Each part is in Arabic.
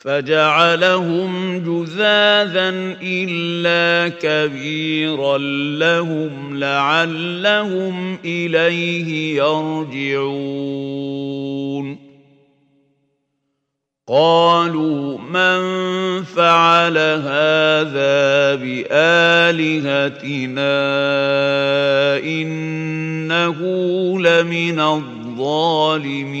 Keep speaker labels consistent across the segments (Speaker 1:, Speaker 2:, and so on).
Speaker 1: فجعلهم جذاذا إلا كبيرا لهم لعلهم إليه يرجعون. قالوا من فعل هذا بآلهتنا إنه لمن الظالمين.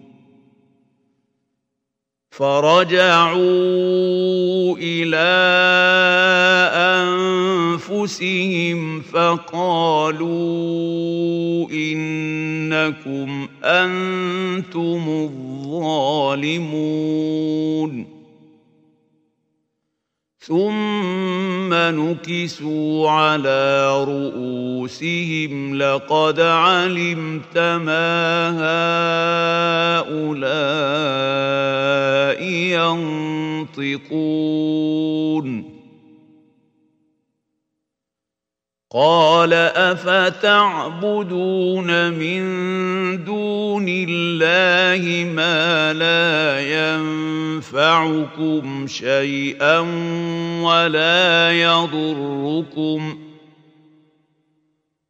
Speaker 1: فرجعوا إلى أنفسهم فقالوا إنكم أنتم الظالمون. ثم نكسوا على رؤوسهم. لقد علمت ما هؤلاء ينطقون. قال أفتعبدون من دون الله ما لا ينفعكم شيئا ولا يضركم؟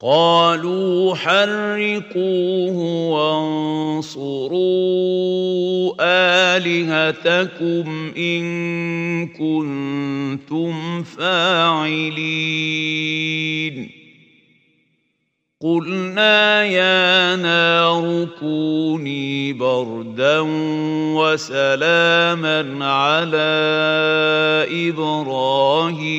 Speaker 1: قالوا حرقوه وانصروا آلهتكم إن كنتم فاعلين. قلنا يا نار كوني بردا وسلاما على إبراهيم.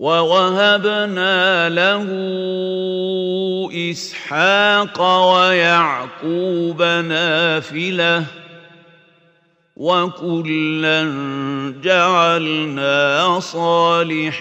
Speaker 1: ووهبنا له إسحاق ويعقوب نافلة وكلا جعلنا صالحين.